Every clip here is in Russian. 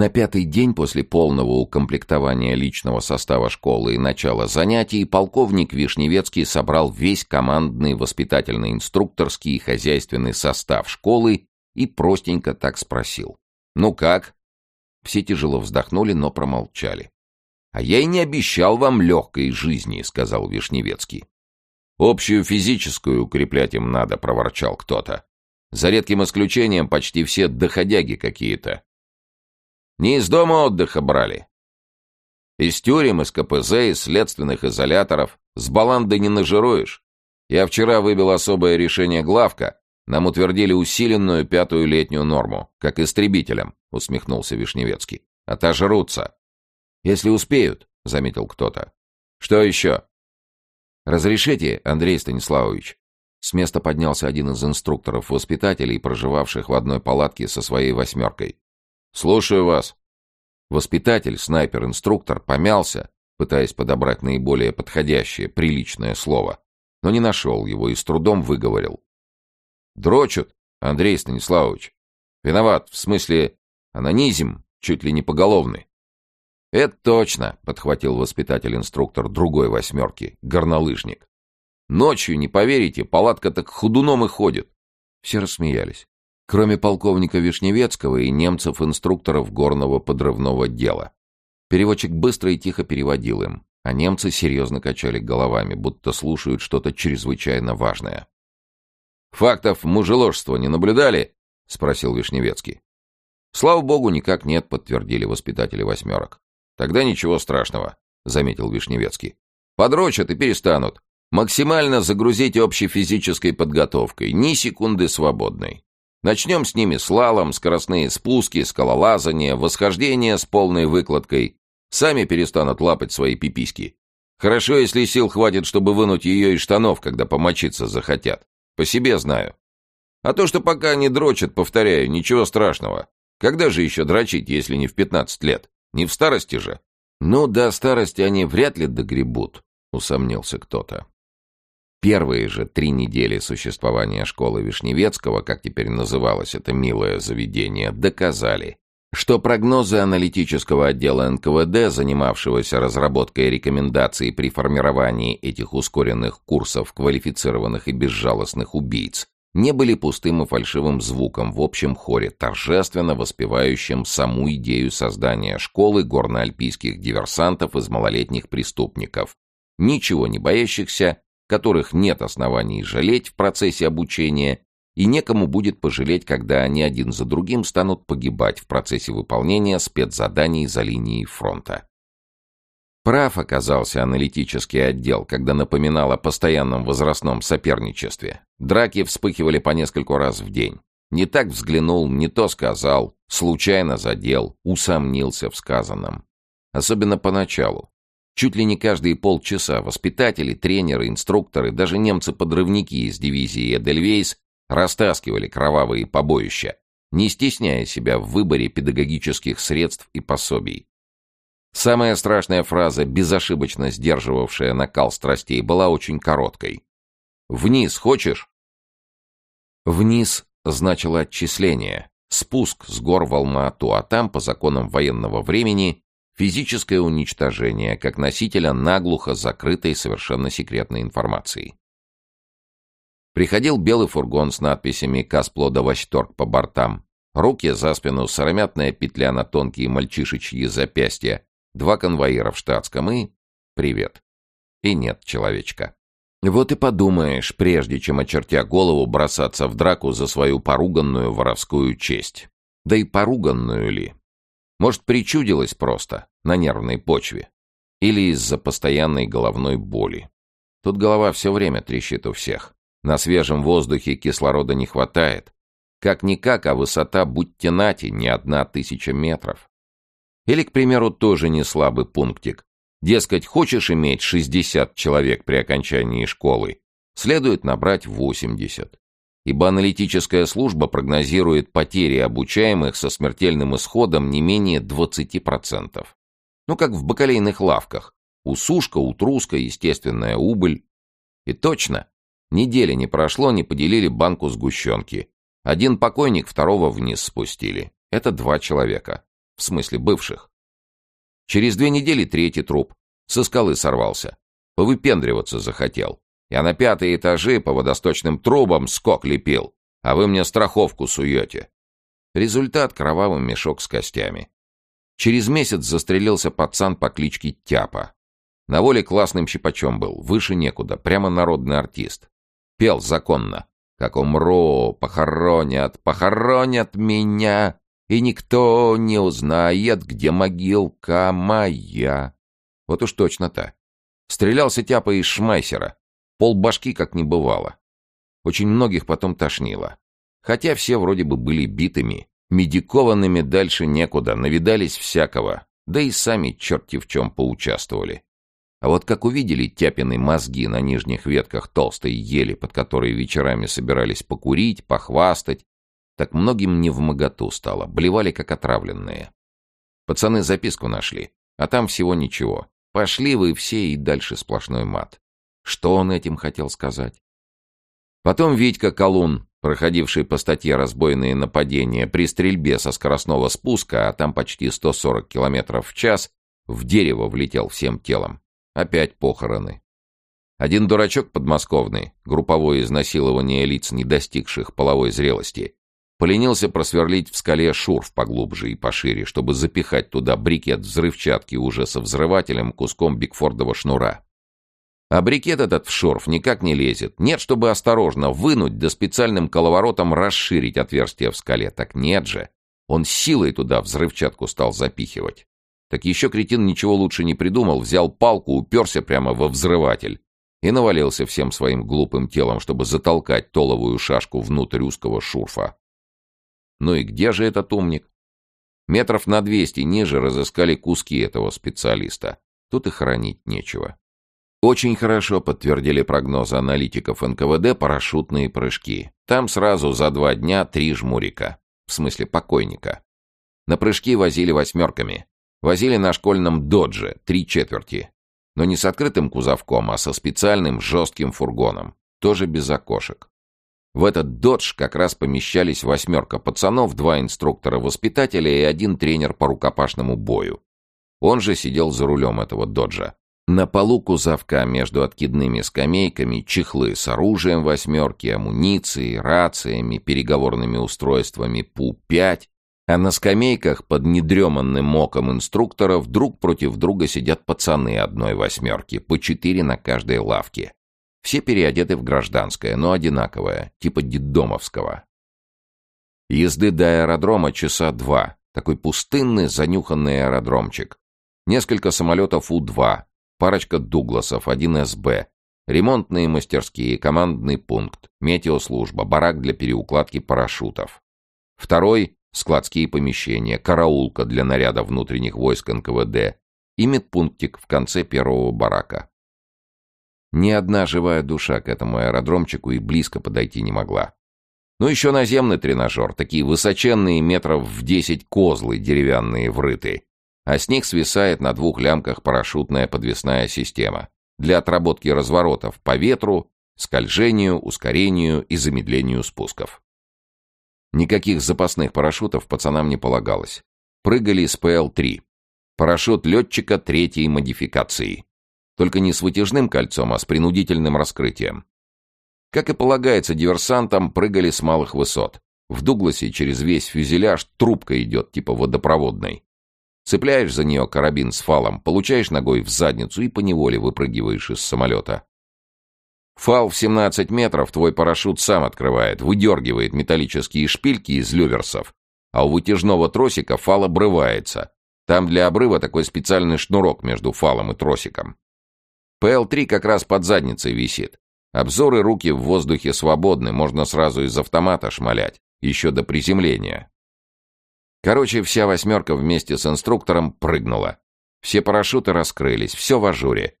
На пятый день после полного укомплектования личного состава школы и начала занятий полковник Вишневецкий собрал весь командный, воспитательный, инструкторский и хозяйственный состав школы и простенько так спросил. «Ну как?» Все тяжело вздохнули, но промолчали. «А я и не обещал вам легкой жизни», — сказал Вишневецкий. «Общую физическую укреплять им надо», — проворчал кто-то. «За редким исключением почти все доходяги какие-то. Не из дома отдыха брали. Из тюрем, из КПЗ, из следственных изоляторов. С баланды не нажируешь. Я вчера выбил особое решение главка. Нам утвердили усиленную пятую летнюю норму, как истребителям, усмехнулся Вишневецкий. Отожрутся. Если успеют, заметил кто-то. Что еще? Разрешите, Андрей Станиславович. С места поднялся один из инструкторов-воспитателей, проживавших в одной палатке со своей восьмеркой. «Слушаю вас». Воспитатель, снайпер-инструктор помялся, пытаясь подобрать наиболее подходящее, приличное слово, но не нашел его и с трудом выговорил. «Дрочат, Андрей Станиславович. Виноват, в смысле анонизм, чуть ли не поголовный». «Это точно», — подхватил воспитатель-инструктор другой восьмерки, горнолыжник. «Ночью, не поверите, палатка так ходуном и ходит». Все рассмеялись кроме полковника Вишневецкого и немцев-инструкторов горного подрывного дела. Переводчик быстро и тихо переводил им, а немцы серьезно качали головами, будто слушают что-то чрезвычайно важное. «Фактов мужеложства не наблюдали?» — спросил Вишневецкий. «Слава богу, никак нет», — подтвердили воспитатели восьмерок. «Тогда ничего страшного», — заметил Вишневецкий. «Подрочат и перестанут. Максимально загрузить общей физической подготовкой, ни секунды свободной. Начнем с ними слалом, скоростные спуски, скалолазание, восхождение с полной выкладкой. Сами перестанут лапать свои пиписьки. Хорошо, если сил хватит, чтобы вынуть ее из штанов, когда помочиться захотят. По себе знаю. А то, что пока не дрочат, повторяю, ничего страшного. Когда же еще дрочить, если не в 15 лет? Не в старости же? Ну, до старости они вряд ли догребут, усомнился кто-то. Первые же три недели существования школы Вишневецкого, как теперь называлось это милое заведение, доказали, что прогнозы аналитического отдела НКВД, занимавшегося разработкой рекомендаций при формировании этих ускоренных курсов квалифицированных и безжалостных убийц, не были пустым и фальшивым звуком в общем хоре, торжественно воспевающим саму идею создания школы горно-альпийских диверсантов из малолетних преступников, ничего не боящихся которых нет оснований жалеть в процессе обучения, и некому будет пожалеть, когда они один за другим станут погибать в процессе выполнения спецзаданий за линией фронта. Прав оказался аналитический отдел, когда напоминал о постоянном возрастном соперничестве. Драки вспыхивали по нескольку раз в день. Не так взглянул, не то сказал, случайно задел, усомнился в сказанном. Особенно поначалу. Чуть ли не каждые полчаса воспитатели, тренеры, инструкторы, даже немцы-подрывники из дивизии Эдельвейс растаскивали кровавые побоища, не стесняя себя в выборе педагогических средств и пособий. Самая страшная фраза, безошибочно сдерживавшая накал страстей, была очень короткой. «Вниз хочешь?» «Вниз» значило отчисление, спуск с гор в Алма-Ату, а там, по законам военного времени, Физическое уничтожение как носителя наглухо закрытой совершенно секретной информации. Приходил белый фургон с надписями «Касплода Ващторг» по бортам. Руки за спину, сыромятная петля на тонкие мальчишечьи запястья, два конвоира в штатском и... Привет. И нет человечка. Вот и подумаешь, прежде чем, очертя голову, бросаться в драку за свою поруганную воровскую честь. Да и поруганную ли? Может, причудилось просто? На нервной почве. Или из-за постоянной головной боли. Тут голова все время трещит у всех. На свежем воздухе кислорода не хватает. Как-никак, а высота, будьте нати, не одна тысяча метров. Или, к примеру, тоже не слабый пунктик. Дескать, хочешь иметь 60 человек при окончании школы, следует набрать 80. Ибо аналитическая служба прогнозирует потери обучаемых со смертельным исходом не менее 20%. Ну, как в бакалейных лавках. Усушка, утруска, естественная убыль. И точно, недели не прошло, не поделили банку сгущенки. Один покойник, второго вниз спустили. Это два человека. в смысле бывших. Через две недели третий труп. Со скалы сорвался. Повыпендриваться захотел. Я на пятые этажи по водосточным трубам скок лепил, а вы мне страховку суете. Результат — кровавый мешок с костями. Через месяц застрелился пацан по кличке Тяпа. На воле классным щипачом был, выше некуда, прямо народный артист. Пел законно. Как умру, похоронят, похоронят меня, и никто не узнает, где могилка моя. Вот уж точно-то. Стрелялся тяпа из шмайсера. Пол башки как не бывало. Очень многих потом тошнило. Хотя все вроде бы были битыми, медикованными дальше некуда, навидались всякого, да и сами черти в чем поучаствовали. А вот как увидели тяпины мозги на нижних ветках толстой ели, под которой вечерами собирались покурить, похвастать, так многим не в моготу стало, блевали как отравленные. Пацаны записку нашли, а там всего ничего. Пошли вы все и дальше сплошной мат. Что он этим хотел сказать? Потом Витька Колун, проходивший по статье «Разбойные нападения» при стрельбе со скоростного спуска, а там почти 140 км в час, в дерево влетел всем телом. Опять похороны. Один дурачок подмосковный, групповое изнасилование лиц, не достигших половой зрелости, поленился просверлить в скале шурф поглубже и пошире, чтобы запихать туда брикет взрывчатки уже со взрывателем куском бигфордового шнура. А брикет этот в шурф никак не лезет. Нет, чтобы осторожно вынуть, да специальным коловоротом расширить отверстие в скале. Так нет же. Он силой туда взрывчатку стал запихивать. Так еще кретин ничего лучше не придумал, взял палку, уперся прямо во взрыватель и навалился всем своим глупым телом, чтобы затолкать толовую шашку внутрь узкого шурфа. Ну и где же этот умник? Метров на двести ниже разыскали куски этого специалиста. Тут и хранить нечего. Очень хорошо подтвердили прогнозы аналитиков НКВД парашютные прыжки. Там сразу за два дня три жмурика. В смысле покойника. На прыжки возили восьмерками. Возили на школьном «Додже» три четверти. Но не с открытым кузовком, а со специальным жестким фургоном. Тоже без окошек. В этот «Додж» как раз помещались восьмерка пацанов, два инструктора-воспитателя и один тренер по рукопашному бою. Он же сидел за рулем этого «Доджа». На полу кузовка между откидными скамейками чехлы с оружием восьмерки, амуницией, рациями, переговорными устройствами ПУ-5 а на скамейках под недреманным оком инструктора вдруг против друга сидят пацаны одной восьмерки, по четыре на каждой лавке. Все переодеты в гражданское, но одинаковое, типа детдомовского. Езды до аэродрома часа два. Такой пустынный, занюханный аэродромчик. Несколько самолетов У-2, парочка Дугласов, один СБ, ремонтные мастерские, командный пункт, метеослужба, барак для переукладки парашютов. Второй складские помещения, караулка для наряда внутренних войск НКВД и медпунктик в конце первого барака. Ни одна живая душа к этому аэродромчику и близко подойти не могла. Ну еще наземный тренажер, такие высоченные метров в десять козлы деревянные врыты, а с них свисает на двух лямках парашютная подвесная система для отработки разворотов по ветру, скольжению, ускорению и замедлению спусков. Никаких запасных парашютов пацанам не полагалось. Прыгали с ПЛ-3. Парашют летчика третьей модификации. Только не с вытяжным кольцом, а с принудительным раскрытием. Как и полагается диверсантам, прыгали с малых высот. В Дугласе через весь фюзеляж трубка идет, типа водопроводной. Цепляешь за нее карабин с фалом, получаешь ногой в задницу и поневоле выпрыгиваешь из самолета. Фал в 17 метров твой парашют сам открывает, выдергивает металлические шпильки из люверсов, а у вытяжного тросика фал обрывается. Там для обрыва такой специальный шнурок между фалом и тросиком. ПЛ-3 как раз под задницей висит. Обзоры руки в воздухе свободны, можно сразу из автомата шмалять, еще до приземления. Короче, вся восьмерка вместе с инструктором прыгнула. Все парашюты раскрылись, все в ажуре.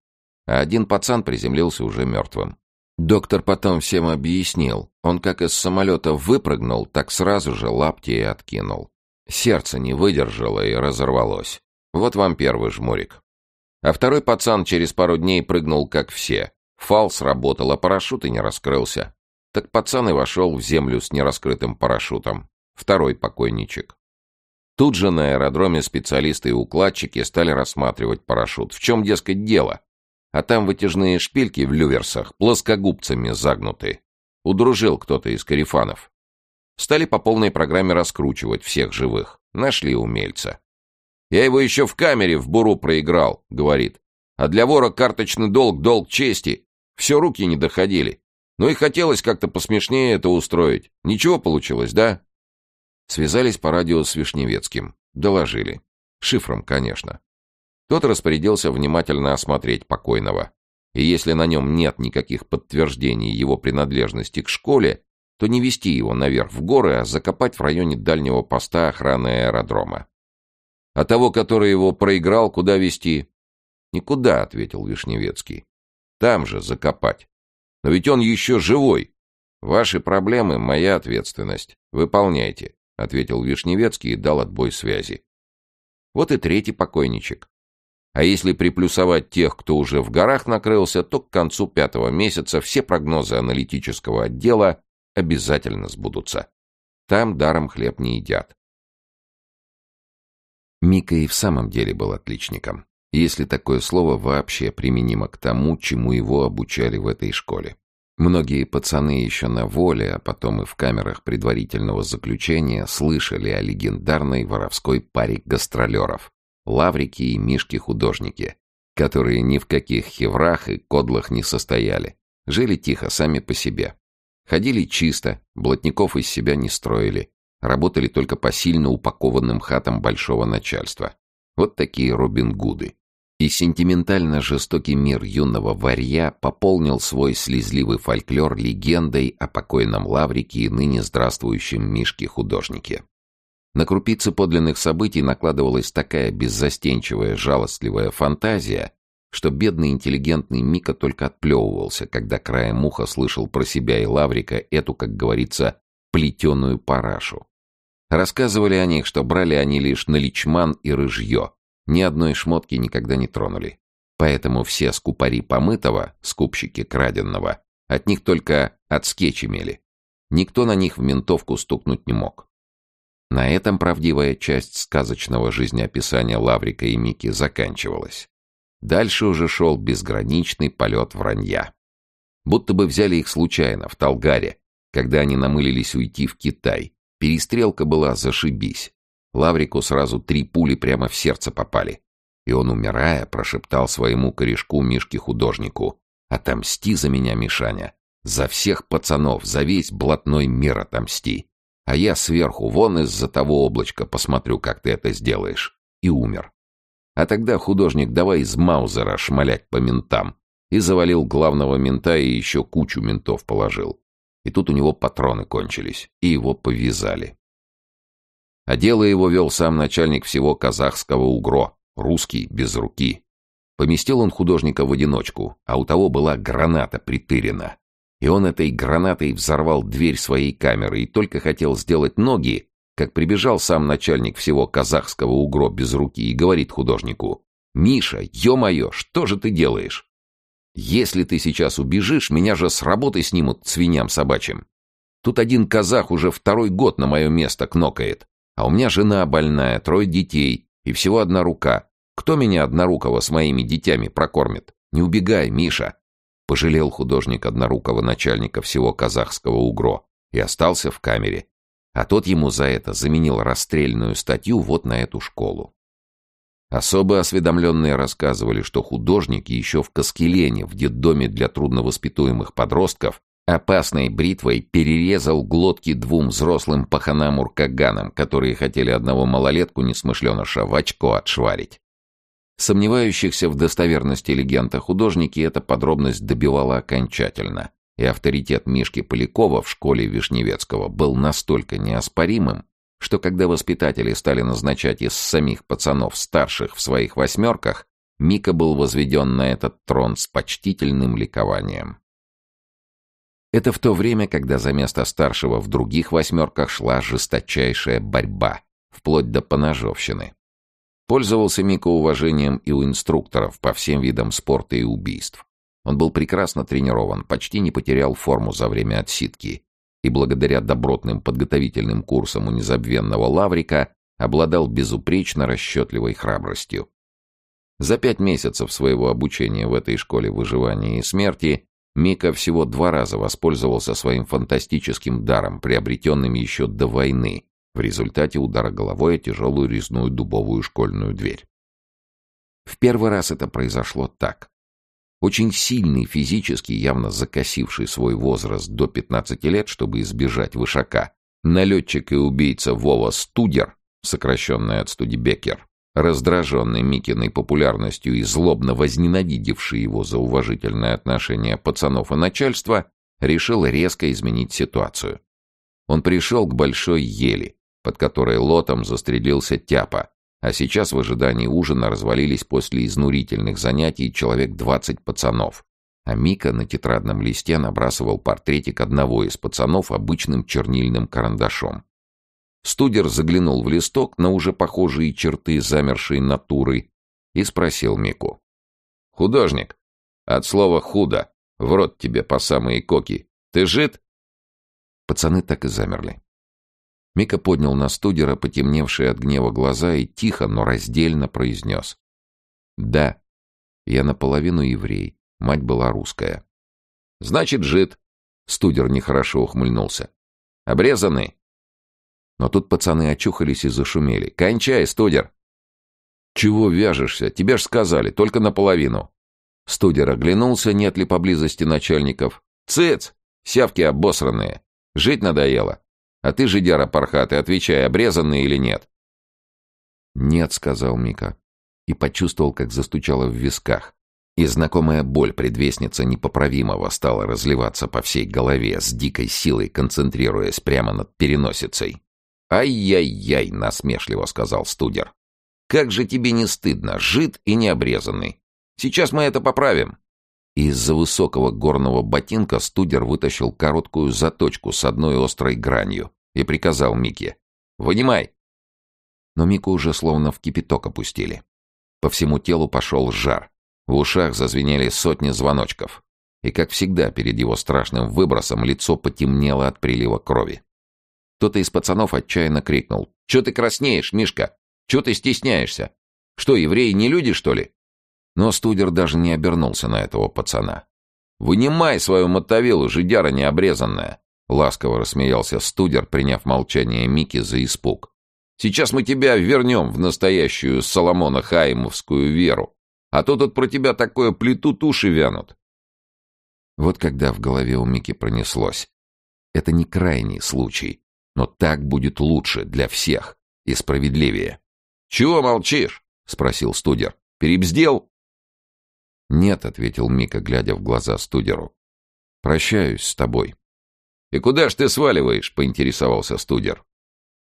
А один пацан приземлился уже мертвым. Доктор потом всем объяснил. Он как из самолета выпрыгнул, так сразу же лапти и откинул. Сердце не выдержало и разорвалось. Вот вам первый жмурик. А второй пацан через пару дней прыгнул, как все. Фал сработал, а парашют и не раскрылся. Так пацан и вошел в землю с нераскрытым парашютом. Второй покойничек. Тут же на аэродроме специалисты и укладчики стали рассматривать парашют. В чем, дескать, дело? А там вытяжные шпильки в люверсах плоскогубцами загнуты. Удружил кто-то из карифанов. Стали по полной программе раскручивать всех живых. Нашли умельца. «Я его еще в камере в буру проиграл», — говорит. «А для вора карточный долг — долг чести. Все руки не доходили. Ну и хотелось как-то посмешнее это устроить. Ничего получилось, да?» Связались по радио с Вишневецким. Доложили. Шифром, конечно. Тот распорядился внимательно осмотреть покойного. И если на нем нет никаких подтверждений его принадлежности к школе, то не вести его наверх в горы, а закопать в районе дальнего поста охраны аэродрома. А того, который его проиграл, куда вести? Никуда, ответил Вишневецкий. Там же закопать. Но ведь он еще живой. Ваши проблемы — моя ответственность. Выполняйте ответил Вишневецкий и дал отбой связи. Вот и третий покойничек. А если приплюсовать тех, кто уже в горах накрылся, то к концу пятого месяца все прогнозы аналитического отдела обязательно сбудутся. Там даром хлеб не едят. Мика и в самом деле был отличником, если такое слово вообще применимо к тому, чему его обучали в этой школе. Многие пацаны еще на воле, а потом и в камерах предварительного заключения слышали о легендарной воровской паре гастролеров — Лаврики и Мишки-художники, которые ни в каких хеврах и кодлах не состояли, жили тихо сами по себе. Ходили чисто, блатников из себя не строили, работали только по сильно упакованным хатам большого начальства. Вот такие Робин Гуды и сентиментально жестокий мир юного варья пополнил свой слезливый фольклор легендой о покойном Лаврике и ныне здравствующем Мишке-художнике. На крупицы подлинных событий накладывалась такая беззастенчивая, жалостливая фантазия, что бедный интеллигентный Мика только отплевывался, когда краем уха слышал про себя и Лаврика эту, как говорится, плетеную парашу. Рассказывали о них, что брали они лишь наличман и рыжье, ни одной шмотки никогда не тронули. Поэтому все скупари помытого, скупщики краденного, от них только от скетч имели. Никто на них в ментовку стукнуть не мог. На этом правдивая часть сказочного жизнеописания Лаврика и Мики заканчивалась. Дальше уже шел безграничный полет вранья. Будто бы взяли их случайно, в Талгаре, когда они намылились уйти в Китай. Перестрелка была зашибись. Лаврику сразу три пули прямо в сердце попали. И он, умирая, прошептал своему корешку Мишке-художнику «Отомсти за меня, Мишаня! За всех пацанов, за весь блатной мир отомсти! А я сверху вон из-за того облачка посмотрю, как ты это сделаешь!» И умер. А тогда художник давай из Маузера шмалять по ментам. И завалил главного мента и еще кучу ментов положил. И тут у него патроны кончились, и его повязали. А дело его вел сам начальник всего казахского УГРО, русский, без руки. Поместил он художника в одиночку, а у того была граната притырена. И он этой гранатой взорвал дверь своей камеры и только хотел сделать ноги, как прибежал сам начальник всего казахского УГРО без руки и говорит художнику, «Миша, ё-моё, что же ты делаешь? Если ты сейчас убежишь, меня же с работы снимут свиням собачьим. Тут один казах уже второй год на мое место кнокает. А у меня жена больная, трое детей и всего одна рука. Кто меня однорукого с моими детьми прокормит? Не убегай, Миша!» Пожалел художник однорукого начальника всего казахского УГРО и остался в камере. А тот ему за это заменил расстрельную статью вот на эту школу. Особо осведомленные рассказывали, что художники еще в Каскелене, в детдоме для трудновоспитуемых подростков, опасной бритвой перерезал глотки двум взрослым паханам-уркаганам, которые хотели одного малолетку несмышленыша в очко отшварить. Сомневающихся в достоверности легенда художники эта подробность добивала окончательно, и авторитет Мишки Полякова в школе Вишневецкого был настолько неоспоримым, что когда воспитатели стали назначать из самих пацанов старших в своих восьмерках, Мика был возведен на этот трон с почтительным ликованием. Это в то время, когда за место старшего в других восьмерках шла жесточайшая борьба, вплоть до поножовщины. Пользовался Мика уважением и у инструкторов по всем видам спорта и убийств. Он был прекрасно тренирован, почти не потерял форму за время отсидки, и благодаря добротным подготовительным курсам у незабвенного Лаврика обладал безупречно расчетливой храбростью. За пять месяцев своего обучения в этой школе выживания и смерти Мика всего два раза воспользовался своим фантастическим даром, приобретенным еще до войны, в результате удара головой о тяжелую резную дубовую школьную дверь. В первый раз это произошло так. Очень сильный физически, явно закосивший свой возраст до 15 лет, чтобы избежать вышака, налетчик и убийца Вова Студер, сокращенный от Студебекер, раздраженный Микиной популярностью и злобно возненавидевший его за уважительное отношение пацанов и начальства, решил резко изменить ситуацию. Он пришел к большой ели, под которой лотом застрелился Тяпа, а сейчас в ожидании ужина развалились после изнурительных занятий человек двадцать пацанов. А Мика на тетрадном листе набрасывал портретик одного из пацанов обычным чернильным карандашом. Студер заглянул в листок на уже похожие черты замершей натуры и спросил Мику. «Художник, от слова «худо», в рот тебе по самые коки. Ты жид?» Пацаны так и замерли. Мика поднял на студера потемневшие от гнева глаза и тихо, но раздельно произнес. «Да, я наполовину еврей, мать была русская». «Значит, жид», — студер нехорошо ухмыльнулся. «Обрезанный?» Но тут пацаны очухались и зашумели. «Кончай, студер!» «Чего вяжешься? Тебе ж сказали, только наполовину». Студер оглянулся, нет ли поблизости начальников. «Цыц! Сявки обосранные! Жить надоело!» А ты, жидяра пархатый, отвечай, обрезанный или нет?» «Нет», — сказал Мика. И почувствовал, как застучало в висках. И знакомая боль предвестница непоправимого стала разливаться по всей голове, с дикой силой концентрируясь прямо над переносицей. «Ай-яй-яй!» — насмешливо сказал студер. «Как же тебе не стыдно, жид и необрезанный! Сейчас мы это поправим!» Из-за высокого горного ботинка студер вытащил короткую заточку с одной острой гранью и приказал Мике «Вынимай!». Но Мику уже словно в кипяток опустили. По всему телу пошел жар. В ушах зазвенели сотни звоночков. И, как всегда, перед его страшным выбросом лицо потемнело от прилива крови. Кто-то из пацанов отчаянно крикнул. «Чё ты краснеешь, Мишка? Чё ты стесняешься? Что, евреи не люди, что ли?» Но Студер даже не обернулся на этого пацана. «Вынимай свою мотовилу, жидяра необрезанная!» Ласково рассмеялся Студер, приняв молчание Мики за испуг. «Сейчас мы тебя вернем в настоящую Соломона Хаимовскую веру, а то тут про тебя такое плетут, уши вянут». Вот когда в голове у Мики пронеслось. Это не крайний случай, но так будет лучше для всех и справедливее. «Чего молчишь?» — спросил Студер. «Перебздел?» «Нет», — ответил Мика, глядя в глаза студеру. «Прощаюсь с тобой». «И куда ж ты сваливаешь?» — поинтересовался студер.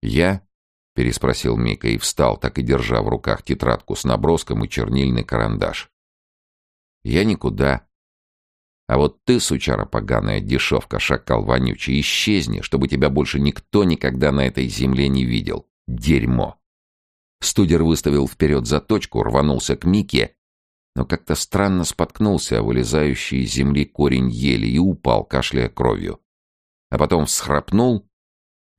«Я?» — переспросил Мика и встал, так и держа в руках тетрадку с наброском и чернильный карандаш. «Я никуда. А вот ты, сучара поганая дешевка, шакал вонючий, исчезни, чтобы тебя больше никто никогда на этой земле не видел. Дерьмо!» Студер выставил вперед заточку, рванулся к Мике но как-то странно споткнулся о вылезающий из земли корень ели и упал, кашляя кровью. А потом всхрапнул,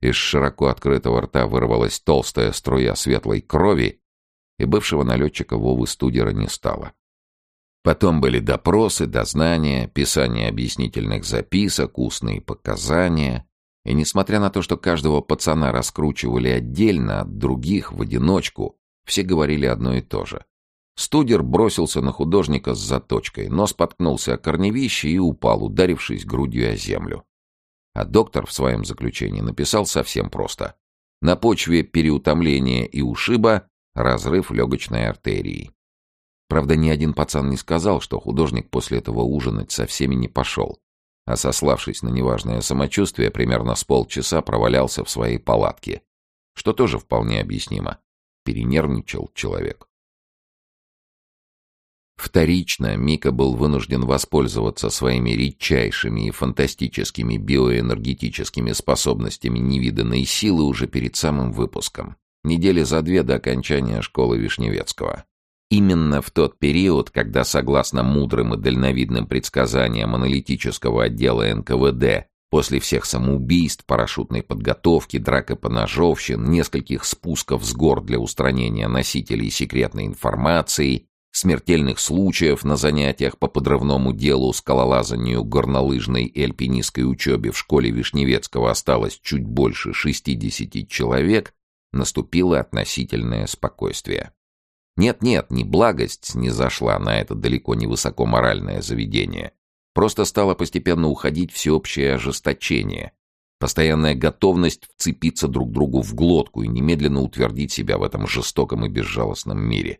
из широко открытого рта вырвалась толстая струя светлой крови, и бывшего налетчика Вовы Студера не стало. Потом были допросы, дознания, писание объяснительных записок, устные показания. И несмотря на то, что каждого пацана раскручивали отдельно от других в одиночку, все говорили одно и то же. Студер бросился на художника с заточкой, но споткнулся о корневище и упал, ударившись грудью о землю. А доктор в своем заключении написал совсем просто. На почве переутомления и ушиба разрыв легочной артерии. Правда, ни один пацан не сказал, что художник после этого ужинать со всеми не пошел, а сославшись на неважное самочувствие, примерно с полчаса провалялся в своей палатке, что тоже вполне объяснимо. Перенервничал человек. Вторично Мика был вынужден воспользоваться своими редчайшими и фантастическими биоэнергетическими способностями невиданной силы уже перед самым выпуском, недели за две до окончания школы Вишневецкого. Именно в тот период, когда, согласно мудрым и дальновидным предсказаниям аналитического отдела НКВД, После всех самоубийств, парашютной подготовки, драк и поножовщин, нескольких спусков с гор для устранения носителей секретной информации, смертельных случаев на занятиях по подрывному делу, скалолазанию, горнолыжной и альпинистской учебе в школе Вишневецкого осталось чуть больше 60 человек, наступило относительное спокойствие. Нет-нет, ни благость не зашла на это далеко не высокоморальное заведение. Просто стало постепенно уходить всеобщее ожесточение, постоянная готовность вцепиться друг другу в глотку и немедленно утвердить себя в этом жестоком и безжалостном мире.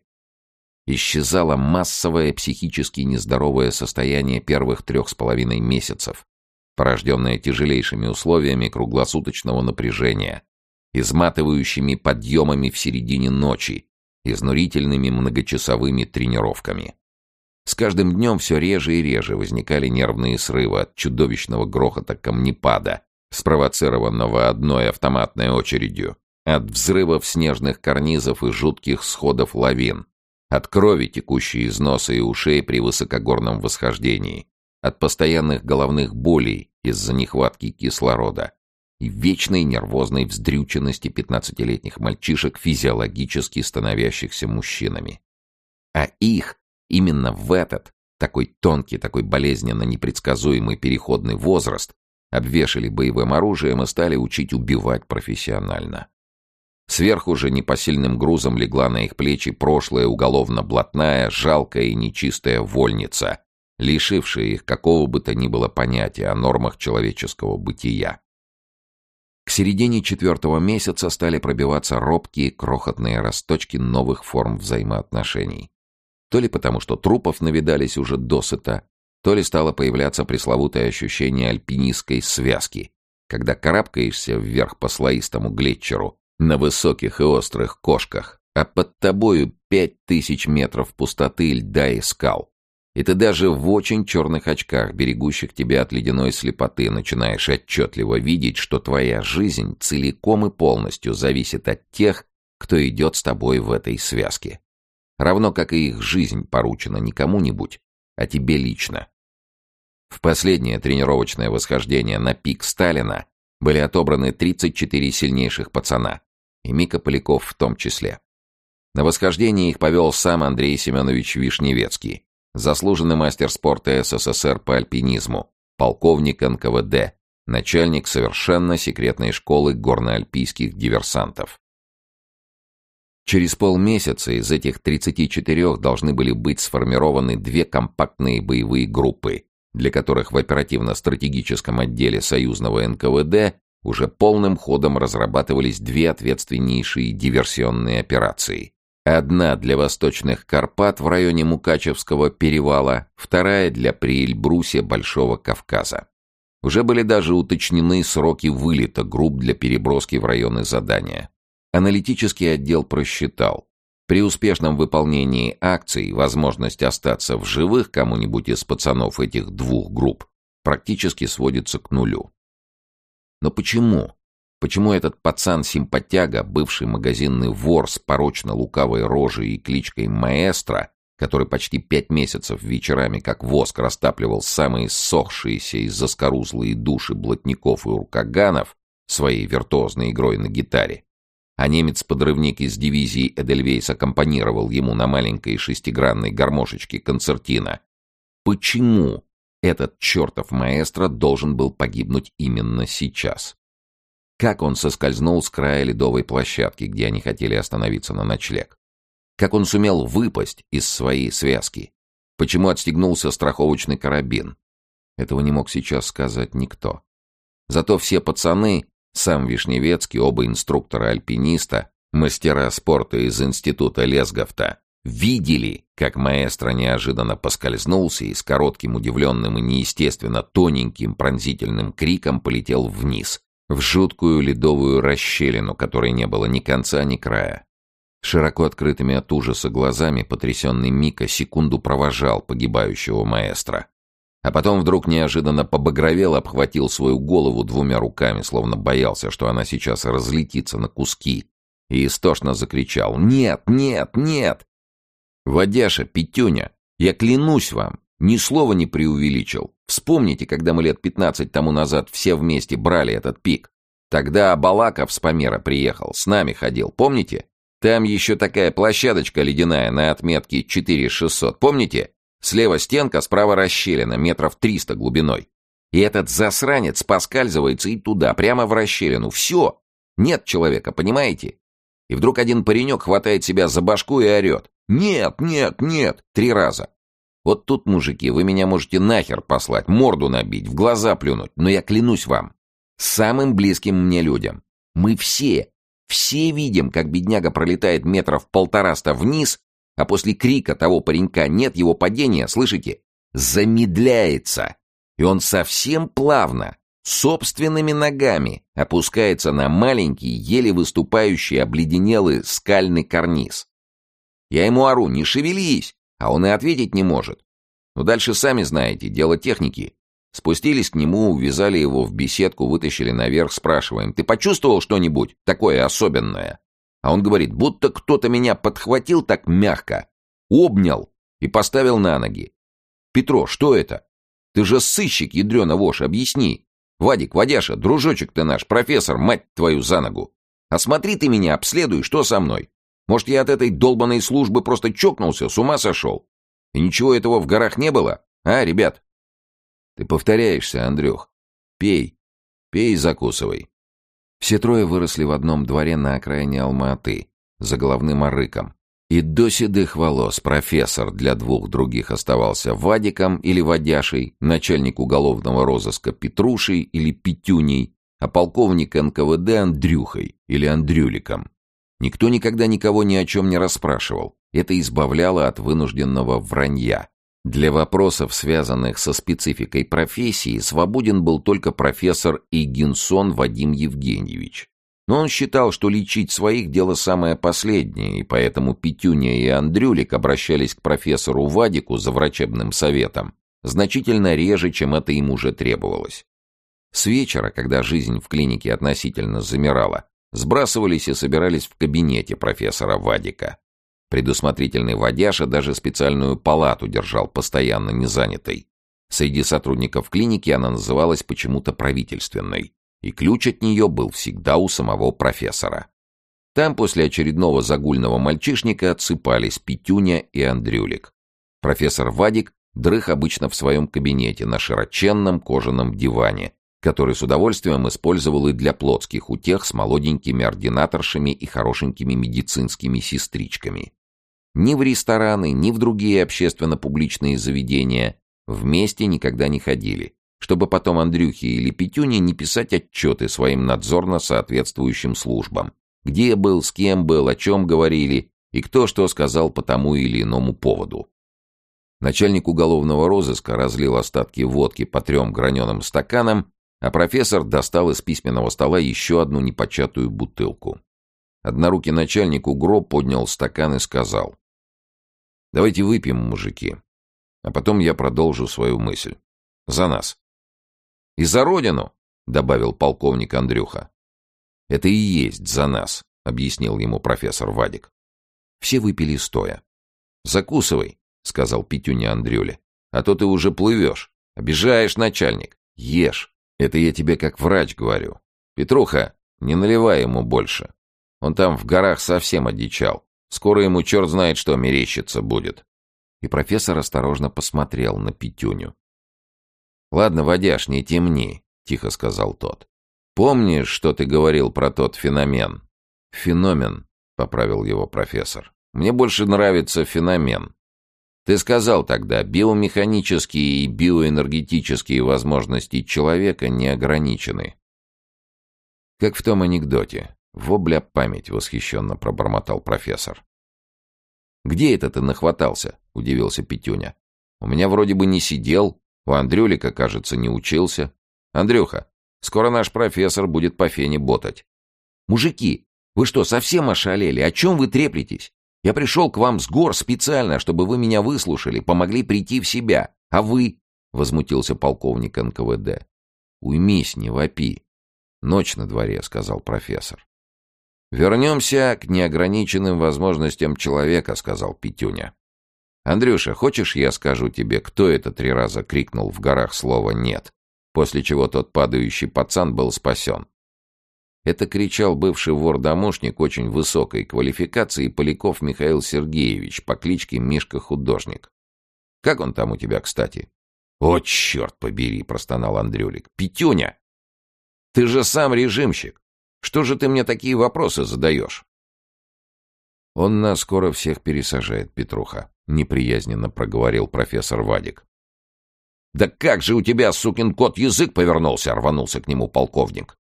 Исчезало массовое психически нездоровое состояние первых трех с половиной месяцев, порожденное тяжелейшими условиями круглосуточного напряжения, изматывающими подъемами в середине ночи, изнурительными многочасовыми тренировками. С каждым днем все реже и реже возникали нервные срывы от чудовищного грохота камнепада, спровоцированного одной автоматной очередью, от взрывов снежных карнизов и жутких сходов лавин, от крови, текущей из носа и ушей при высокогорном восхождении, от постоянных головных болей из-за нехватки кислорода и вечной нервозной вздрюченности пятнадцатилетних мальчишек, физиологически становящихся мужчинами. А их Именно в этот, такой тонкий, такой болезненно непредсказуемый переходный возраст обвешали боевым оружием и стали учить убивать профессионально. Сверху же непосильным грузом легла на их плечи прошлая уголовно-блатная, жалкая и нечистая вольница, лишившая их какого бы то ни было понятия о нормах человеческого бытия. К середине четвертого месяца стали пробиваться робкие крохотные росточки новых форм взаимоотношений. То ли потому, что трупов навидались уже досыта, то ли стало появляться пресловутое ощущение альпинистской связки, когда карабкаешься вверх по слоистому глетчеру на высоких и острых кошках, а под тобою пять тысяч метров пустоты льда и скал. И ты даже в очень черных очках, берегущих тебя от ледяной слепоты, начинаешь отчетливо видеть, что твоя жизнь целиком и полностью зависит от тех, кто идет с тобой в этой связке равно как и их жизнь поручена не кому-нибудь, а тебе лично. В последнее тренировочное восхождение на пик Сталина были отобраны 34 сильнейших пацана, и Мика Поляков в том числе. На восхождение их повел сам Андрей Семенович Вишневецкий, заслуженный мастер спорта СССР по альпинизму, полковник НКВД, начальник совершенно секретной школы горно-альпийских диверсантов. Через полмесяца из этих 34 должны были быть сформированы две компактные боевые группы, для которых в оперативно-стратегическом отделе союзного НКВД уже полным ходом разрабатывались две ответственнейшие диверсионные операции. Одна для Восточных Карпат в районе Мукачевского перевала, вторая для Приэльбрусе Большого Кавказа. Уже были даже уточнены сроки вылета групп для переброски в районы задания. Аналитический отдел просчитал. При успешном выполнении акций возможность остаться в живых кому-нибудь из пацанов этих двух групп практически сводится к нулю. Но почему? Почему этот пацан-симпатяга, бывший магазинный вор с порочно-лукавой рожей и кличкой Маэстро, который почти пять месяцев вечерами как воск растапливал самые ссохшиеся и заскорузлые души блатников и уркаганов своей виртуозной игрой на гитаре, а немец-подрывник из дивизии Эдельвейс аккомпанировал ему на маленькой шестигранной гармошечке концертина. Почему этот чертов маэстро должен был погибнуть именно сейчас? Как он соскользнул с края ледовой площадки, где они хотели остановиться на ночлег? Как он сумел выпасть из своей связки? Почему отстегнулся страховочный карабин? Этого не мог сейчас сказать никто. Зато все пацаны сам Вишневецкий, оба инструктора-альпиниста, мастера спорта из института Лесговта, видели, как маэстро неожиданно поскользнулся и с коротким удивленным и неестественно тоненьким пронзительным криком полетел вниз, в жуткую ледовую расщелину, которой не было ни конца, ни края. Широко открытыми от ужаса глазами потрясенный Мика секунду провожал погибающего маэстро. А потом вдруг неожиданно побагровел, обхватил свою голову двумя руками, словно боялся, что она сейчас разлетится на куски, и истошно закричал «Нет, нет, нет!» «Водяша, Петюня, я клянусь вам, Ни слова не преувеличил. Вспомните, когда мы лет пятнадцать тому назад все вместе брали этот пик. Тогда Балаков с Помера приехал, с нами ходил, помните? Там еще такая площадочка ледяная на отметке 4600, помните? Слева стенка, справа расщелина, метров 300 глубиной. И этот засранец поскальзывается и туда, прямо в расщелину. Все! Нет человека, понимаете? И вдруг один паренек хватает себя за башку и орет. «Нет, нет, нет!» Три раза. Вот тут, мужики, вы меня можете нахер послать, морду набить, в глаза плюнуть, но я клянусь вам, самым близким мне людям. Мы все, все видим, как бедняга пролетает метров полтораста вниз, а после крика того паренька «нет его падения», слышите, замедляется, и он совсем плавно, собственными ногами опускается на маленький, еле выступающий, обледенелый скальный карниз. Я ему ору «не шевелись», а он и ответить не может. Но дальше сами знаете, дело техники. Спустились к нему, увязали его в беседку, вытащили наверх, спрашиваем, «Ты почувствовал что-нибудь такое особенное?» А он говорит, будто кто-то меня подхватил так мягко, обнял и поставил на ноги. «Петро, что это? Ты же сыщик, ядрёна вошь, объясни. Вадик, Вадяша, дружочек ты наш, профессор, мать твою за ногу. Осмотри ты меня, обследуй, что со мной? Может, я от этой долбанной службы просто чокнулся, с ума сошел? И ничего этого в горах не было? А, ребят?» Ты повторяешься, Андрюх. Пей. Пей закусывай. Все трое выросли в одном дворе на окраине Алма-Аты, за головным арыком. И до седых волос профессор для двух других оставался Вадиком или Вадяшей, начальник уголовного розыска Петрушей или Петюней, а полковник НКВД Андрюхой или Андрюликом. Никто никогда никого ни о чем не расспрашивал. Это избавляло от вынужденного вранья. Для вопросов, связанных со спецификой профессии, свободен был только профессор Игинсон Вадим Евгеньевич. Но он считал, что лечить своих – дело самое последнее, и поэтому Петюня и Андрюлик обращались к профессору Вадику за врачебным советом значительно реже, чем это им уже требовалось. С вечера, когда жизнь в клинике относительно замирала, сбрасывались и собирались в кабинете профессора Вадика. Предусмотрительный водяша даже специальную палату держал постоянно незанятой. Среди сотрудников клиники она называлась почему-то правительственной, и ключ от нее был всегда у самого профессора. Там после очередного загульного мальчишника отсыпались Петюня и Андрюлик. Профессор Вадик дрых обычно в своем кабинете на широченном кожаном диване, который с удовольствием использовал и для плотских утех с молоденькими ординаторшами и хорошенькими медицинскими сестричками. Ни в рестораны, ни в другие общественно-публичные заведения вместе никогда не ходили, чтобы потом Андрюхе или Петюне не писать отчеты своим надзорно соответствующим службам. Где был, с кем был, о чем говорили и кто что сказал по тому или иному поводу. Начальник уголовного розыска разлил остатки водки по трем граненым стаканам, а профессор достал из письменного стола еще одну непочатую бутылку. Однорукий начальник УГРО поднял стакан и сказал. «Давайте выпьем, мужики. А потом я продолжу свою мысль. За нас». «И за родину!» — добавил полковник Андрюха. «Это и есть за нас», — объяснил ему профессор Вадик. Все выпили стоя. «Закусывай», — сказал Петюня Андрюле. «А то ты уже плывешь. Обижаешь, начальник. Ешь. Это я тебе как врач говорю. Петруха, не наливай ему больше. Он там в горах совсем одичал. Скоро ему черт знает что мерещится будет. И профессор осторожно посмотрел на Петюню. «Ладно, водяш, не темни», — тихо сказал тот. «Помнишь, что ты говорил про тот феномен?» «Феномен», — поправил его профессор. «Мне больше нравится феномен. Ты сказал тогда, биомеханические и биоэнергетические возможности человека не ограничены. Как в том анекдоте. «Вобля память!» — восхищенно пробормотал профессор. «Где это ты нахватался?» — удивился Петюня. «У меня вроде бы не сидел, у Андрюлика, кажется, не учился. Андрюха, скоро наш профессор будет по фене ботать». «Мужики, вы что, совсем ошалели? О чем вы треплетесь? Я пришел к вам с гор специально, чтобы вы меня выслушали, помогли прийти в себя. А вы...» — возмутился полковник НКВД. «Уймись, не вопи. Ночь на дворе», — сказал профессор. «Вернемся к неограниченным возможностям человека», — сказал Петюня. «Андрюша, хочешь, я скажу тебе, кто это три раза крикнул в горах слово «нет», после чего тот падающий пацан был спасен?» Это кричал бывший вор-домушник очень высокой квалификации Поляков Михаил Сергеевич по кличке Мишка Художник. Как он там у тебя, кстати? «О, черт побери!» — простонал Андрюлик. «Петюня! Ты же сам режимщик! Что же ты мне такие вопросы задаешь?» «Он нас скоро всех пересажает, Петруха», — неприязненно проговорил профессор Вадик. «Да как же у тебя, сукин кот, язык повернулся!» — рванулся к нему полковник.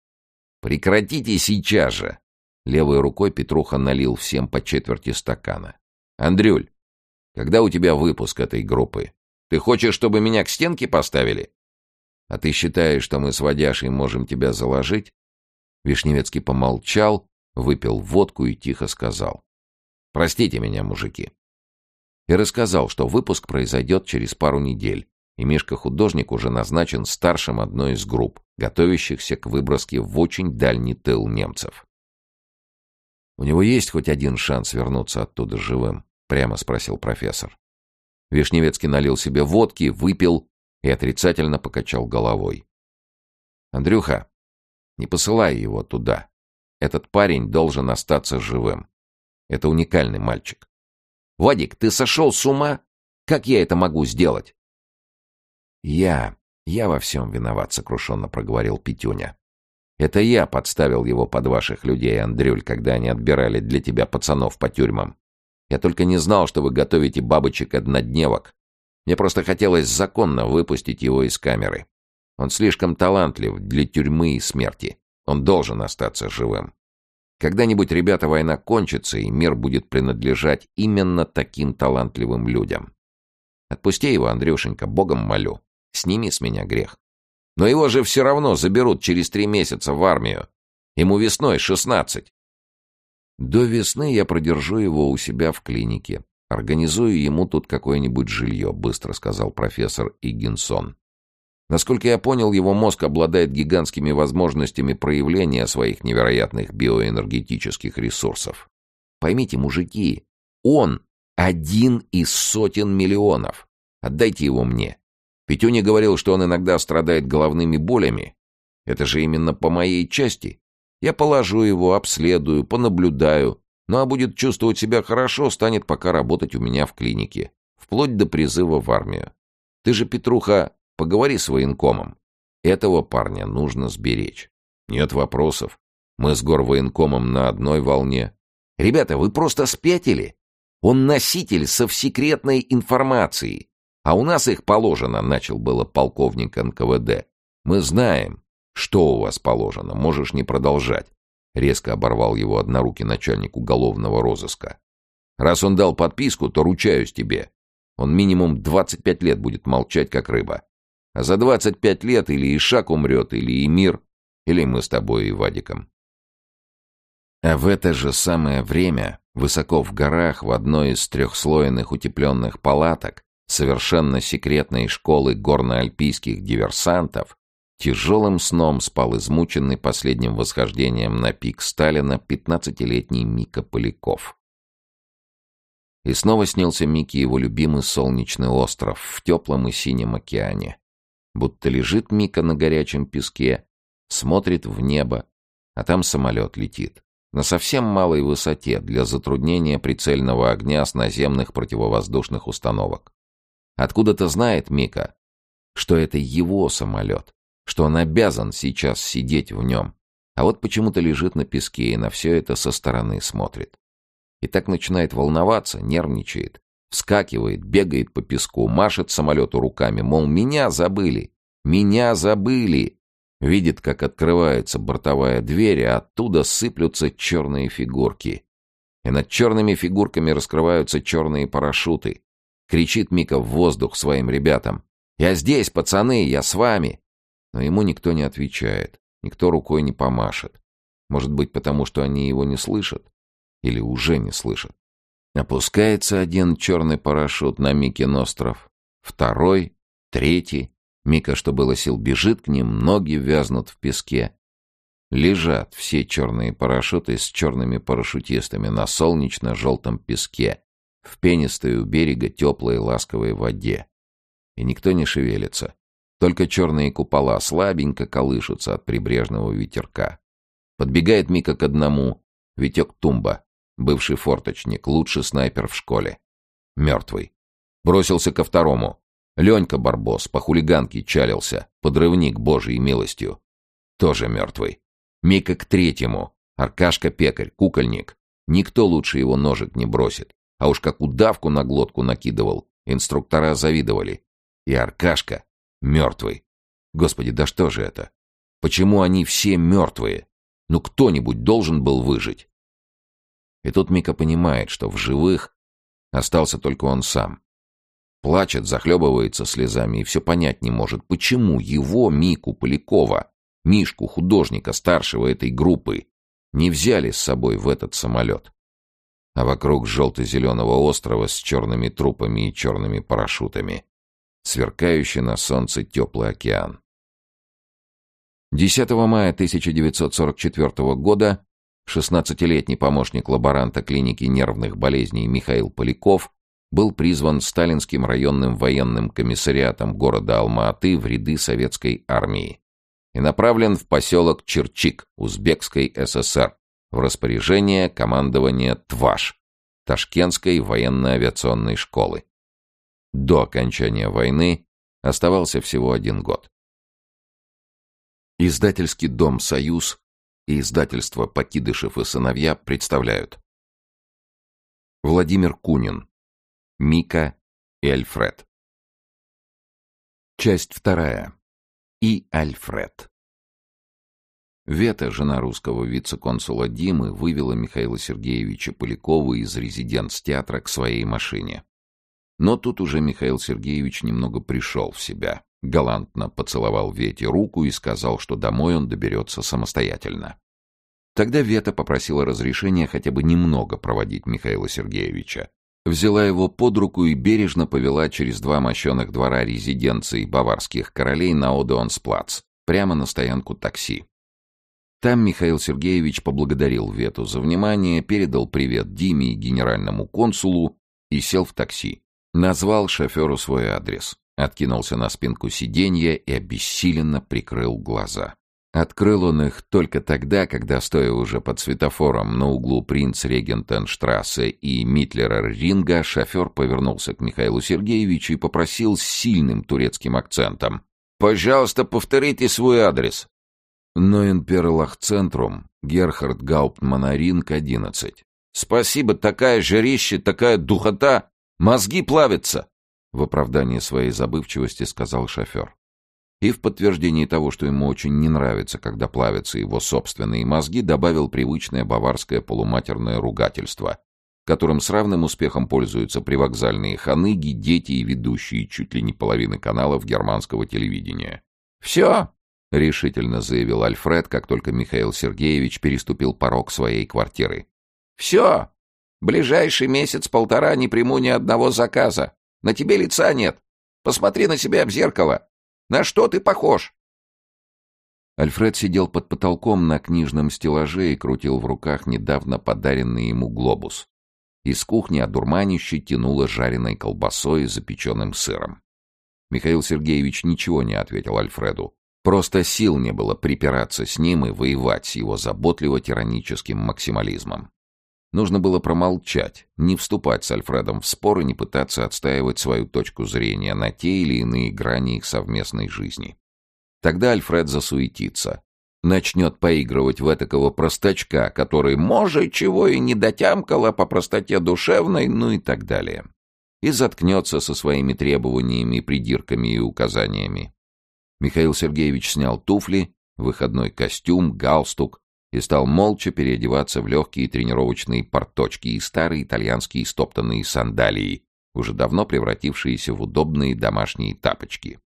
«Прекратите сейчас же!» Левой рукой Петруха налил всем по четверти стакана. «Андрюль, когда у тебя выпуск этой группы? Ты хочешь, чтобы меня к стенке поставили? А ты считаешь, что мы с Водяшей можем тебя заложить? Вишневецкий помолчал, выпил водку и тихо сказал. Простите меня, мужики. И рассказал, что выпуск произойдет через пару недель, и Мишка-художник уже назначен старшим одной из групп, готовящихся к выброске в очень дальний тыл немцев. «У него есть хоть один шанс вернуться оттуда живым?» — прямо спросил профессор. Вишневецкий налил себе водки, выпил и отрицательно покачал головой. «Андрюха, не посылай его туда. Этот парень должен остаться живым. Это уникальный мальчик. Вадик, ты сошел с ума? Как я это могу сделать?» «Я, я во всем виноват», — сокрушенно проговорил Петюня. «Это я подставил его под ваших людей, Андрюль, когда они отбирали для тебя пацанов по тюрьмам. Я только не знал, что вы готовите бабочек-однодневок. Мне просто хотелось законно выпустить его из камеры. Он слишком талантлив для тюрьмы и смерти. Он должен остаться живым. Когда-нибудь, ребята, война кончится, и мир будет принадлежать именно таким талантливым людям. Отпусти его, Андрюшенька, богом молю. Сними с меня грех. Но его же все равно заберут через три месяца в армию. Ему весной шестнадцать. До весны я продержу его у себя в клинике. Организую ему тут какое-нибудь жилье, быстро сказал профессор Игинсон. Насколько я понял, его мозг обладает гигантскими возможностями проявления своих невероятных биоэнергетических ресурсов. Поймите, мужики, он один из сотен миллионов. Отдайте его мне. Петюня говорил, что он иногда страдает головными болями. Это же именно по моей части. Я положу его, обследую, понаблюдаю. Ну а будет чувствовать себя хорошо, станет пока работать у меня в клинике. Вплоть до призыва в армию. Ты же, Петруха, поговори с военкомом. Этого парня нужно сберечь. Нет вопросов. Мы с горвоенкомом на одной волне. Ребята, вы просто спятили. Он носитель совсекретной информации. А у нас их положено, начал было полковник НКВД. Мы знаем, «Что у вас положено? Можешь не продолжать», — резко оборвал его однорукий начальник уголовного розыска. «Раз он дал подписку, то ручаюсь тебе. Он минимум 25 лет будет молчать, как рыба. А за 25 лет или Ишак умрет, или и мир, или мы с тобой и Вадиком». А в это же самое время, высоко в горах, в одной из трехслойных утепленных палаток, совершенно секретной школы горно-альпийских диверсантов, Тяжелым сном спал измученный последним восхождением на пик Сталина пятнадцатилетний Мика Поляков. И снова снился Мике его любимый солнечный остров в теплом и синем океане. Будто лежит Мика на горячем песке, смотрит в небо, а там самолет летит. На совсем малой высоте для затруднения прицельного огня с наземных противовоздушных установок. Откуда-то знает Мика, что это его самолет, что он обязан сейчас сидеть в нем, а вот почему-то лежит на песке и на все это со стороны смотрит. И так начинает волноваться, нервничает, вскакивает, бегает по песку, машет самолету руками, мол, меня забыли, меня забыли. Видит, как открывается бортовая дверь, а оттуда сыплются черные фигурки. И над черными фигурками раскрываются черные парашюты. Кричит Мика в воздух своим ребятам. «Я здесь, пацаны, я с вами!» Но ему никто не отвечает, никто рукой не помашет. Может быть, потому что они его не слышат? Или уже не слышат? Опускается один черный парашют на Микин остров, второй, третий. Мика, что было сил, бежит к ним, ноги вязнут в песке. Лежат все черные парашюты с черными парашютистами на солнечно-желтом песке, в пенистой у берега теплой ласковой воде. И никто не шевелится. Только черные купола слабенько колышутся от прибрежного ветерка. Подбегает Мика к одному. Витек Тумба, бывший форточник, лучший снайпер в школе. Мертвый. Бросился ко второму. Ленька Барбос по хулиганке чалился, подрывник божьей милостью. Тоже мертвый. Мика к третьему. Аркашка Пекарь, кукольник. Никто лучше его ножик не бросит. А уж как удавку на глотку накидывал, инструктора завидовали. И Аркашка мертвый. Господи, да что же это? Почему они все мертвые? Ну кто-нибудь должен был выжить. И тут Мика понимает, что в живых остался только он сам. Плачет, захлебывается слезами и все понять не может, почему его, Мику Полякова, Мишку, художника старшего этой группы, не взяли с собой в этот самолет. А вокруг желто-зеленого острова с черными трупами и черными парашютами сверкающий на солнце теплый океан. 10 мая 1944 года 16-летний помощник лаборанта клиники нервных болезней Михаил Поляков был призван Сталинским районным военным комиссариатом города Алма-Аты в ряды советской армии и направлен в поселок Черчик Узбекской ССР в распоряжение командования ТВАШ Ташкентской военно-авиационной школы. До окончания войны оставался всего один год. Издательский дом «Союз» и издательство «Покидышев и сыновья» представляют Владимир Кунин, Мика и Альфред. Часть вторая. И Альфред. Вета, жена русского вице-консула Димы, вывела Михаила Сергеевича Полякова из резиденц-театра к своей машине. Но тут уже Михаил Сергеевич немного пришел в себя, галантно поцеловал Вете руку и сказал, что домой он доберется самостоятельно. Тогда Вета попросила разрешения хотя бы немного проводить Михаила Сергеевича. Взяла его под руку и бережно повела через два мощеных двора резиденции баварских королей на Одеонсплац, прямо на стоянку такси. Там Михаил Сергеевич поблагодарил Вету за внимание, передал привет Диме и генеральному консулу и сел в такси. Назвал шоферу свой адрес, откинулся на спинку сиденья и обессиленно прикрыл глаза. Открыл он их только тогда, когда, стоя уже под светофором на углу принц Регентенштрассе и Митлера-Ринга, шофер повернулся к Михаилу Сергеевичу и попросил с сильным турецким акцентом. «Пожалуйста, повторите свой адрес». Ноенперлах-центрум, Герхард Гауптмана Ринг, 11. «Спасибо, такая жарище, такая духота!» Мозги плавятся!» В оправдании своей забывчивости сказал шофер. И в подтверждении того, что ему очень не нравится, когда плавятся его собственные мозги, добавил привычное баварское полуматерное ругательство, которым с равным успехом пользуются привокзальные ханыги, дети и ведущие чуть ли не половины каналов германского телевидения. «Все!» — решительно заявил Альфред, как только Михаил Сергеевич переступил порог своей квартиры. «Все! Ближайший месяц-полтора не приму ни одного заказа. На тебе лица нет. Посмотри на себя в зеркало. На что ты похож?» Альфред сидел под потолком на книжном стеллаже и крутил в руках недавно подаренный ему глобус. Из кухни одурманище тянуло жареной колбасой и запеченным сыром. Михаил Сергеевич ничего не ответил Альфреду. Просто сил не было припираться с ним и воевать с его заботливо-тираническим максимализмом. Нужно было промолчать, не вступать с Альфредом в спор и не пытаться отстаивать свою точку зрения на те или иные грани их совместной жизни. Тогда Альфред засуетится. Начнет поигрывать в этакого простачка, который, может, чего и не дотямкало по простоте душевной, ну и так далее. И заткнется со своими требованиями, придирками и указаниями. Михаил Сергеевич снял туфли, выходной костюм, галстук, и стал молча переодеваться в легкие тренировочные порточки и старые итальянские стоптанные сандалии, уже давно превратившиеся в удобные домашние тапочки.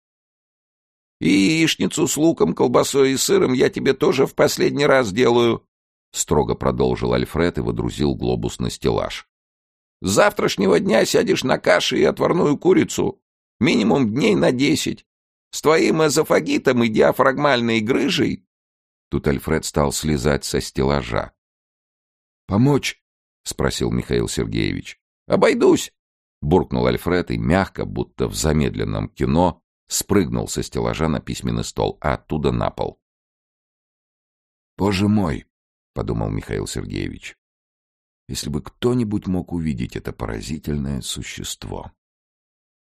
«И яичницу с луком, колбасой и сыром я тебе тоже в последний раз делаю», — строго продолжил Альфред и водрузил глобус на стеллаж. «С завтрашнего дня сядешь на каши и отварную курицу. Минимум дней на десять. С твоим эзофагитом и диафрагмальной грыжей Тут Альфред стал слезать со стеллажа. «Помочь?» — спросил Михаил Сергеевич. «Обойдусь!» — буркнул Альфред и мягко, будто в замедленном кино, спрыгнул со стеллажа на письменный стол, а оттуда на пол. «Боже мой!» — подумал Михаил Сергеевич. «Если бы кто-нибудь мог увидеть это поразительное существо!»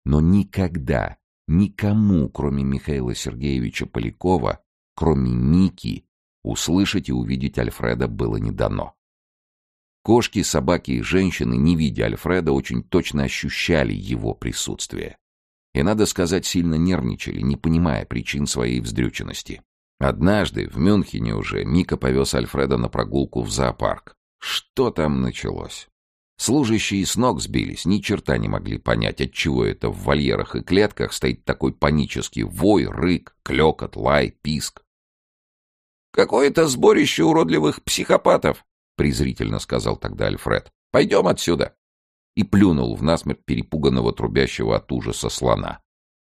Но никогда, никому, кроме Михаила Сергеевича Полякова, кроме Ники, услышать и увидеть Альфреда было не дано. Кошки, собаки и женщины, не видя Альфреда, очень точно ощущали его присутствие. И, надо сказать, сильно нервничали, не понимая причин своей вздрюченности. Однажды, в Мюнхене уже, Мика повез Альфреда на прогулку в зоопарк. Что там началось? Служащие с ног сбились, ни черта не могли понять, отчего это в вольерах и клетках стоит такой панический вой, рык, клекот, лай, писк. «Какое-то сборище уродливых психопатов», — презрительно сказал тогда Альфред. «Пойдем отсюда!» И плюнул в насмерть перепуганного трубящего от ужаса слона.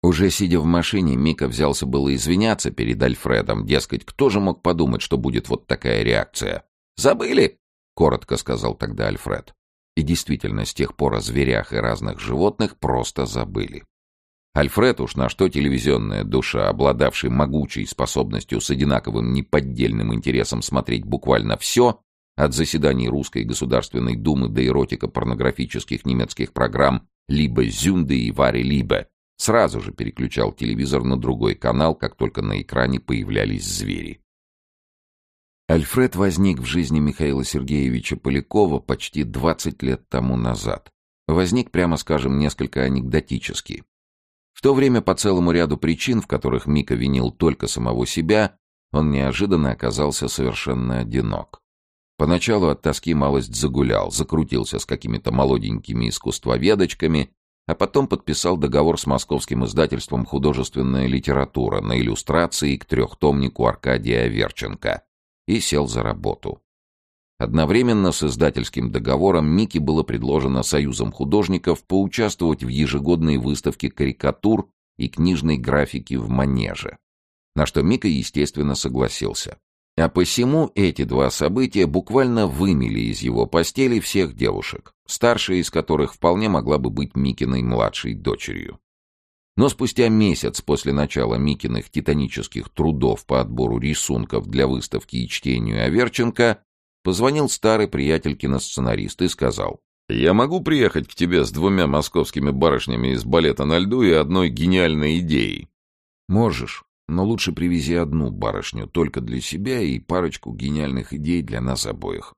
Уже сидя в машине, Мика взялся было извиняться перед Альфредом, дескать, кто же мог подумать, что будет вот такая реакция? «Забыли!» — коротко сказал тогда Альфред. И действительно, с тех пор о зверях и разных животных просто забыли. Альфред уж на что телевизионная душа, обладавший могучей способностью с одинаковым неподдельным интересом смотреть буквально все, от заседаний Русской Государственной Думы до эротико-порнографических немецких программ либо Зюнды и Вари Либе, сразу же переключал телевизор на другой канал, как только на экране появлялись звери. Альфред возник в жизни Михаила Сергеевича Полякова почти 20 лет тому назад. Возник, прямо скажем, несколько анекдотически. В то время по целому ряду причин, в которых Мика винил только самого себя, он неожиданно оказался совершенно одинок. Поначалу от тоски малость загулял, закрутился с какими-то молоденькими искусствоведочками, а потом подписал договор с московским издательством «Художественная литература» на иллюстрации к трехтомнику Аркадия Аверченко и сел за работу. Одновременно с издательским договором Мике было предложено Союзом художников поучаствовать в ежегодной выставке карикатур и книжной графики в Манеже, на что Мика, естественно, согласился. А посему эти два события буквально вымели из его постели всех девушек, старшая из которых вполне могла бы быть Микиной младшей дочерью. Но спустя месяц после начала Микиных титанических трудов по отбору рисунков для выставки и чтению Аверченко, позвонил старый приятель киносценарист и сказал, «Я могу приехать к тебе с двумя московскими барышнями из балета на льду и одной гениальной идеей?» «Можешь, но лучше привези одну барышню только для себя и парочку гениальных идей для нас обоих.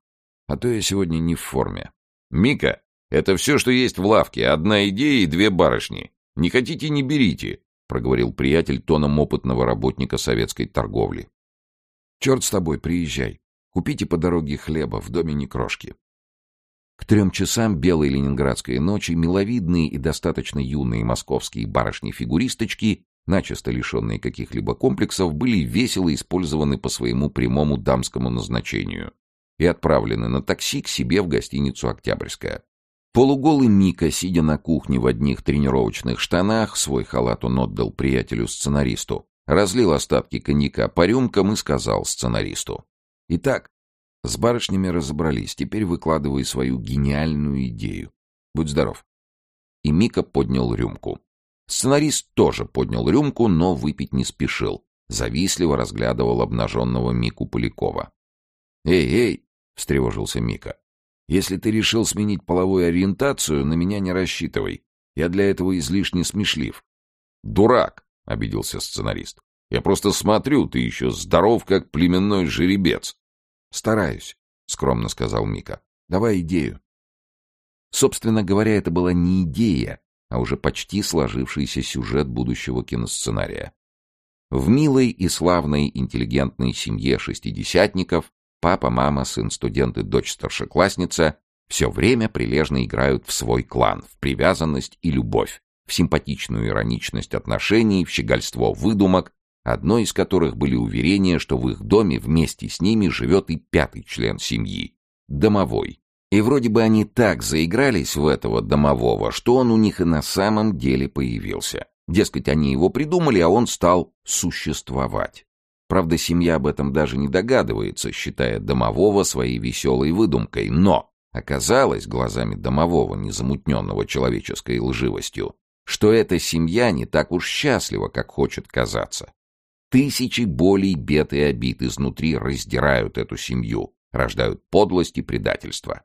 А то я сегодня не в форме». «Мика, это все, что есть в лавке, одна идея и две барышни. Не хотите — не берите», — проговорил приятель тоном опытного работника советской торговли. «Черт с тобой, приезжай. Купите по дороге хлеба, в доме не крошки». К трем часам белой ленинградской ночи миловидные и достаточно юные московские барышни-фигуристочки, начисто лишенные каких-либо комплексов, были весело использованы по своему прямому дамскому назначению и отправлены на такси к себе в гостиницу «Октябрьская». Полуголый Мика, сидя на кухне в одних тренировочных штанах, свой халат он отдал приятелю-сценаристу, разлил остатки коньяка по рюмкам и сказал сценаристу. «Итак, с барышнями разобрались, теперь выкладывай свою гениальную идею. Будь здоров». И Мика поднял рюмку. Сценарист тоже поднял рюмку, но выпить не спешил. Завистливо разглядывал обнаженного Мику Полякова. «Эй, эй!» — встревожился Мика. Если ты решил сменить половую ориентацию, на меня не рассчитывай. Я для этого излишне смешлив. Дурак, обиделся сценарист. Я просто смотрю, ты еще здоров, как племенной жеребец. Стараюсь, скромно сказал Мика. Давай идею. Собственно говоря, это была не идея, а уже почти сложившийся сюжет будущего киносценария. В милой и славной интеллигентной семье шестидесятников Папа, мама, сын, студент и дочь старшеклассница все время прилежно играют в свой клан, в привязанность и любовь, в симпатичную ироничность отношений, в щегольство выдумок, одной из которых были уверения, что в их доме вместе с ними живет и пятый член семьи — домовой. И вроде бы они так заигрались в этого домового, что он у них и на самом деле появился. Дескать, они его придумали, а он стал существовать. Правда, семья об этом даже не догадывается, считая домового своей веселой выдумкой, но Оказалось, глазами домового, незамутненного человеческой лживостью, что эта семья не так уж счастлива, как хочет казаться. Тысячи болей, бед и обид изнутри раздирают эту семью, рождают подлость и предательство.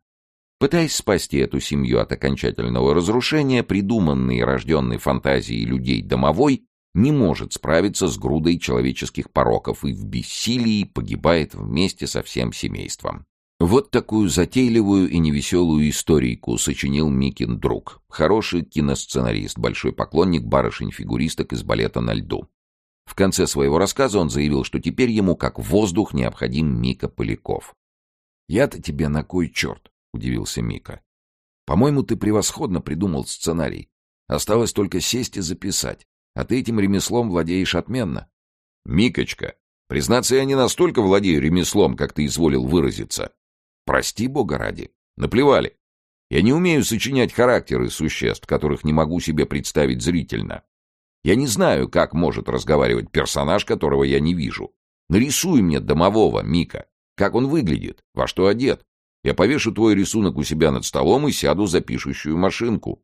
Пытаясь спасти эту семью от окончательного разрушения, придуманный и рожденный фантазией людей домовой не может справиться с грудой человеческих пороков и в бессилии погибает вместе со всем семейством. Вот такую затейливую и невеселую историйку сочинил Микин друг, хороший киносценарист, большой поклонник барышень-фигуристок из балета на льду. В конце своего рассказа он заявил, что теперь ему как воздух необходим Мика Поляков. «Я-то тебе на кой черт?» — удивился Мика. «По-моему, ты превосходно придумал сценарий. Осталось только сесть и записать. А ты этим ремеслом владеешь отменно. Микочка, признаться, я не настолько владею ремеслом, как ты изволил выразиться. Прости, бога ради. Наплевали. Я не умею сочинять характеры существ, которых не могу себе представить зрительно. Я не знаю, как может разговаривать персонаж, которого я не вижу. Нарисуй мне домового, Мика. Как он выглядит, во что одет. Я повешу твой рисунок у себя над столом и сяду за пишущую машинку.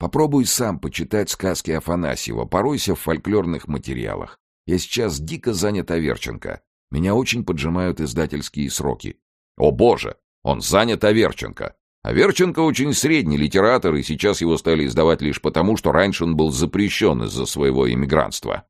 Попробуй сам почитать сказки Афанасьева, поройся в фольклорных материалах. Я сейчас дико занят Аверченко. Меня очень поджимают издательские сроки. О боже, он занят Аверченко. Аверченко очень средний литератор, и сейчас его стали издавать лишь потому, что раньше он был запрещен из-за своего иммигрантства.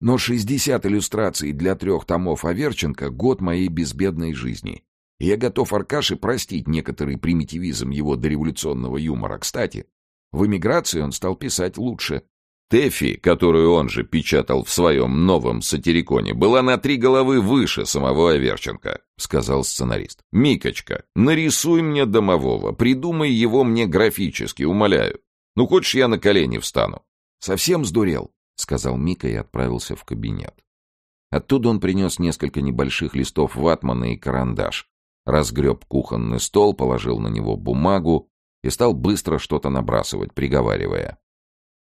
Но 60 иллюстраций для трех томов Аверченко — год моей безбедной жизни. И я готов Аркаше простить некоторый примитивизм его дореволюционного юмора. Кстати, в эмиграции он стал писать лучше. Тэфи, которую он же печатал в своем новом сатириконе, была на три головы выше самого Аверченко, сказал сценарист. Микочка, нарисуй мне домового, придумай его мне графически, умоляю. Ну, хочешь, я на колени встану? Совсем сдурел, сказал Мика и отправился в кабинет. Оттуда он принес несколько небольших листов ватмана и карандаш, разгреб кухонный стол, положил на него бумагу, и стал быстро что-то набрасывать, приговаривая.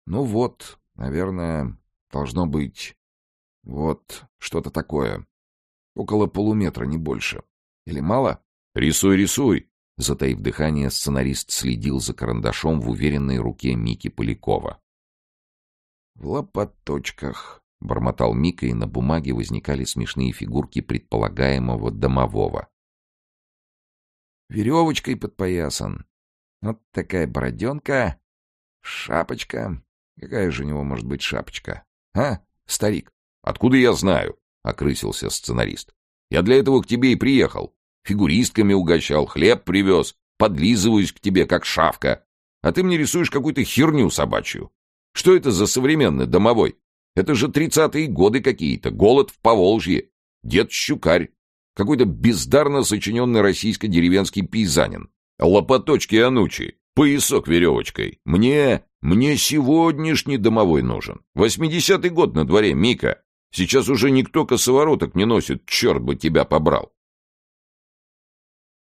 «Ну вот, наверное, должно быть вот что-то такое. Около полуметра, не больше. Или мало?» «Рисуй, рисуй!» Затаив дыхание, сценарист следил за карандашом в уверенной руке Мики Полякова. «В лопаточках», — бормотал Мика, и на бумаге возникали смешные фигурки предполагаемого домового. «Веревочкой подпоясан, вот такая бороденка, шапочка. Какая же у него может быть шапочка? А, старик? Откуда я знаю? — окрысился сценарист. Я для этого к тебе и приехал. Фигуристками угощал, хлеб привез, подлизываюсь к тебе, как шавка. А ты мне рисуешь какую-то херню собачью. Что это за современный домовой? Это же тридцатые годы какие-то, голод в Поволжье, дед Щукарь, какой-то бездарно сочиненный российско-деревенский пейзанин. Лопаточки анучи, поясок веревочкой. Мне, мне сегодняшний домовой нужен. Восьмидесятый год на дворе, Мика. Сейчас уже никто косовороток не носит, черт бы тебя побрал.